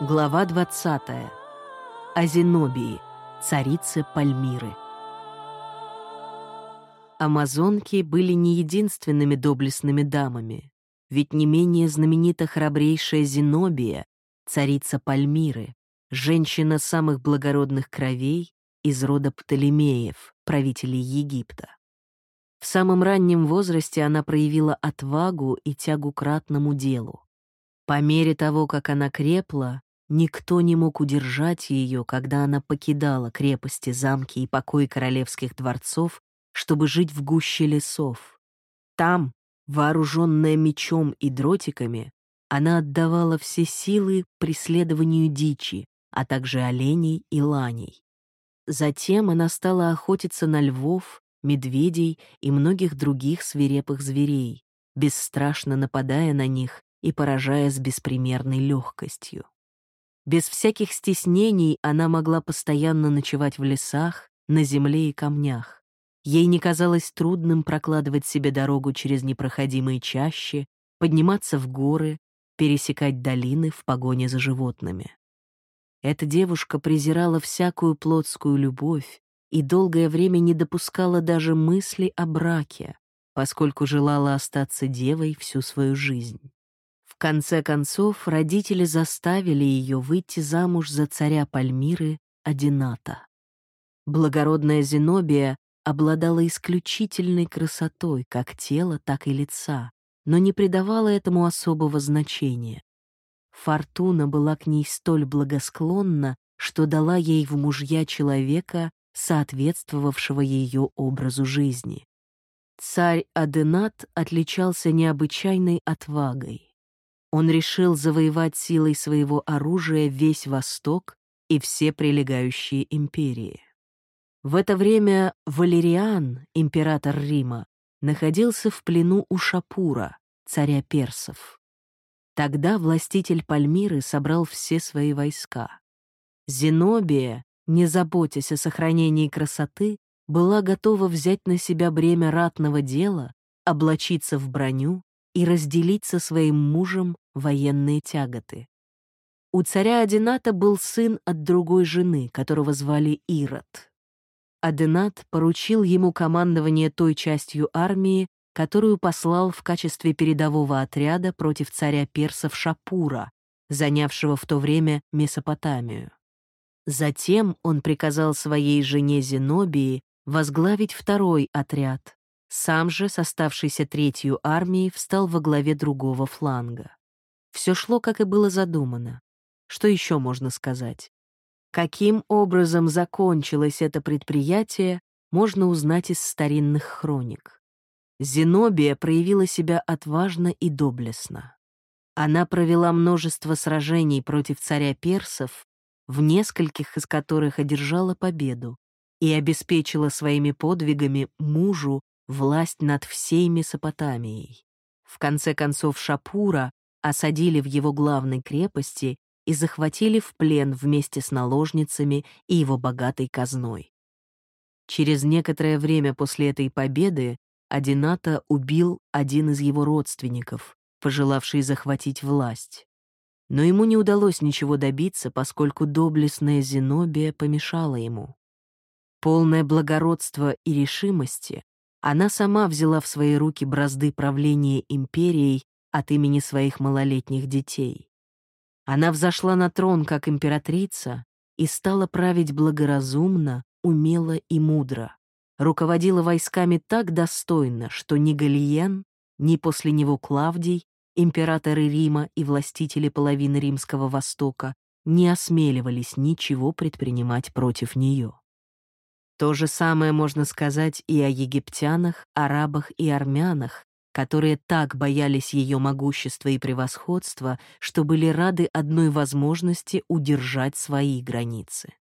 Глава 20. О Зенобии, царице Пальмиры. Амазонки были не единственными доблестными дамами, ведь не менее знаменита храбрейшая Зенобия, царица Пальмиры, женщина самых благородных кровей из рода Птолемеев, правителей Египта. В самом раннем возрасте она проявила отвагу и тягу к ратному делу. По мере того, как она крепла, Никто не мог удержать ее, когда она покидала крепости, замки и покои королевских дворцов, чтобы жить в гуще лесов. Там, вооруженная мечом и дротиками, она отдавала все силы преследованию дичи, а также оленей и ланей. Затем она стала охотиться на львов, медведей и многих других свирепых зверей, бесстрашно нападая на них и поражая с беспримерной легкостью. Без всяких стеснений она могла постоянно ночевать в лесах, на земле и камнях. Ей не казалось трудным прокладывать себе дорогу через непроходимые чащи, подниматься в горы, пересекать долины в погоне за животными. Эта девушка презирала всякую плотскую любовь и долгое время не допускала даже мысли о браке, поскольку желала остаться девой всю свою жизнь конце концов, родители заставили ее выйти замуж за царя Пальмиры Адината. Благородная Зенобия обладала исключительной красотой как тела, так и лица, но не придавала этому особого значения. Фортуна была к ней столь благосклонна, что дала ей в мужья человека, соответствовавшего ее образу жизни. Царь Аденат отличался необычайной отвагой. Он решил завоевать силой своего оружия весь Восток и все прилегающие империи. В это время Валериан, император Рима, находился в плену у Шапура, царя персов. Тогда властитель Пальмиры собрал все свои войска. Зенобия, не заботясь о сохранении красоты, была готова взять на себя бремя ратного дела, облачиться в броню и разделить со своим мужем военные тяготы. У царя Адената был сын от другой жены, которого звали Ирод. Аденат поручил ему командование той частью армии, которую послал в качестве передового отряда против царя персов Шапура, занявшего в то время Месопотамию. Затем он приказал своей жене Зенобии возглавить второй отряд, сам же, с оставшейся третью армией, встал во главе другого фланга. Все шло, как и было задумано. Что еще можно сказать? Каким образом закончилось это предприятие, можно узнать из старинных хроник. Зенобия проявила себя отважно и доблестно. Она провела множество сражений против царя персов, в нескольких из которых одержала победу, и обеспечила своими подвигами мужу власть над всей Месопотамией. В конце концов Шапура осадили в его главной крепости и захватили в плен вместе с наложницами и его богатой казной. Через некоторое время после этой победы Адината убил один из его родственников, пожелавший захватить власть. Но ему не удалось ничего добиться, поскольку доблестная Зенобия помешала ему. Полное благородства и решимости, она сама взяла в свои руки бразды правления империей от имени своих малолетних детей. Она взошла на трон как императрица и стала править благоразумно, умело и мудро. Руководила войсками так достойно, что ни Галиен, ни после него Клавдий, императоры Рима и властители половины Римского Востока, не осмеливались ничего предпринимать против нее. То же самое можно сказать и о египтянах, арабах и армянах, которые так боялись ее могущества и превосходства, что были рады одной возможности удержать свои границы.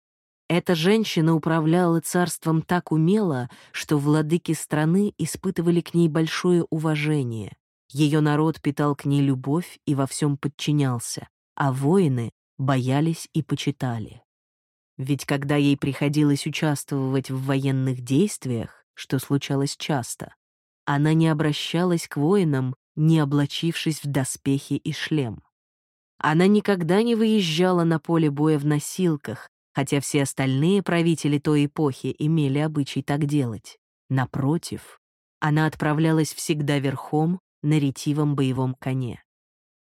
Эта женщина управляла царством так умело, что владыки страны испытывали к ней большое уважение. Ее народ питал к ней любовь и во всем подчинялся, а воины боялись и почитали. Ведь когда ей приходилось участвовать в военных действиях, что случалось часто, она не обращалась к воинам, не облачившись в доспехи и шлем. Она никогда не выезжала на поле боя в носилках, хотя все остальные правители той эпохи имели обычай так делать. Напротив, она отправлялась всегда верхом на ретивом боевом коне.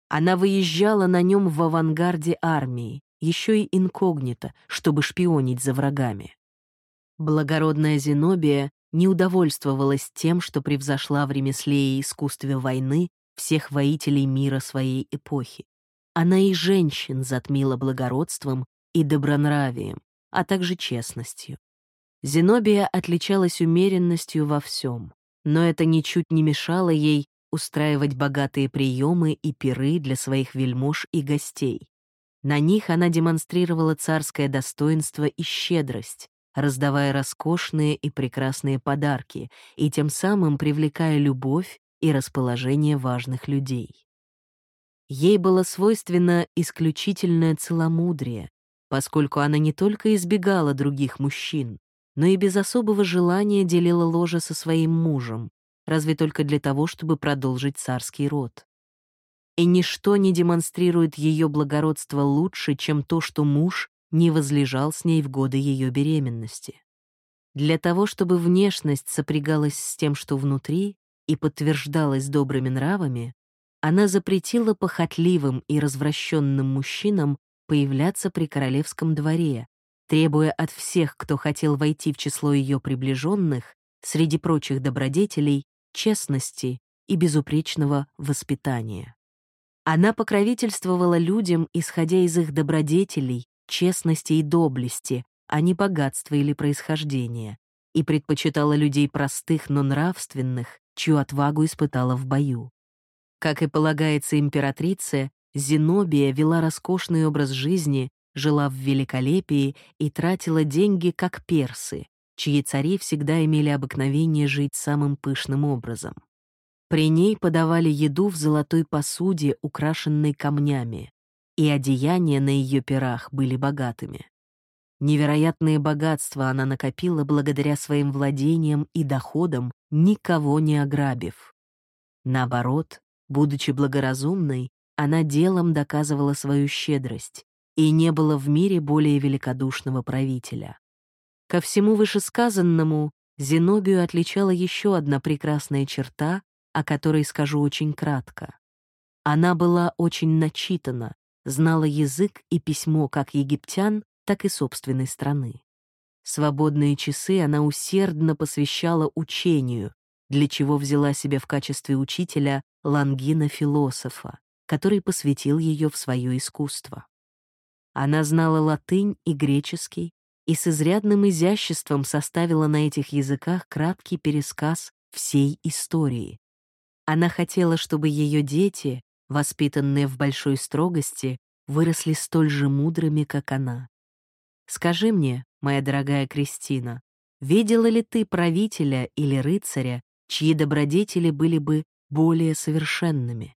Она выезжала на нем в авангарде армии, еще и инкогнито, чтобы шпионить за врагами. Благородная Зенобия не удовольствовалась тем, что превзошла в ремесле и искусстве войны всех воителей мира своей эпохи. Она и женщин затмила благородством и добронравием, а также честностью. Зенобия отличалась умеренностью во всем, но это ничуть не мешало ей устраивать богатые приемы и пиры для своих вельмож и гостей. На них она демонстрировала царское достоинство и щедрость, раздавая роскошные и прекрасные подарки и тем самым привлекая любовь и расположение важных людей. Ей было свойственно исключительное целомудрие, поскольку она не только избегала других мужчин, но и без особого желания делила ложе со своим мужем, разве только для того, чтобы продолжить царский род. И ничто не демонстрирует ее благородство лучше, чем то, что муж не возлежал с ней в годы ее беременности. Для того, чтобы внешность сопрягалась с тем, что внутри, и подтверждалась добрыми нравами, она запретила похотливым и развращенным мужчинам появляться при королевском дворе, требуя от всех, кто хотел войти в число ее приближенных, среди прочих добродетелей, честности и безупречного воспитания. Она покровительствовала людям, исходя из их добродетелей, честности и доблести, а не богатства или происхождения, и предпочитала людей простых, но нравственных, чью отвагу испытала в бою. Как и полагается императрице, Зенобия вела роскошный образ жизни, жила в великолепии и тратила деньги, как персы, чьи цари всегда имели обыкновение жить самым пышным образом. При ней подавали еду в золотой посуде, украшенной камнями, и одеяния на ее пирах были богатыми. Невероятные богатства она накопила благодаря своим владениям и доходам, никого не ограбив. Наоборот, будучи благоразумной, она делом доказывала свою щедрость, и не было в мире более великодушного правителя. Ко всему вышесказанному Зенобию отличала еще одна прекрасная черта, о которой скажу очень кратко. Она была очень начитана, знала язык и письмо как египтян, так и собственной страны. Свободные часы она усердно посвящала учению, для чего взяла себе в качестве учителя Лангина-философа, который посвятил ее в свое искусство. Она знала латынь и греческий и с изрядным изяществом составила на этих языках краткий пересказ всей истории. Она хотела, чтобы ее дети, воспитанные в большой строгости, выросли столь же мудрыми, как она. Скажи мне, моя дорогая Кристина, видела ли ты правителя или рыцаря, чьи добродетели были бы более совершенными?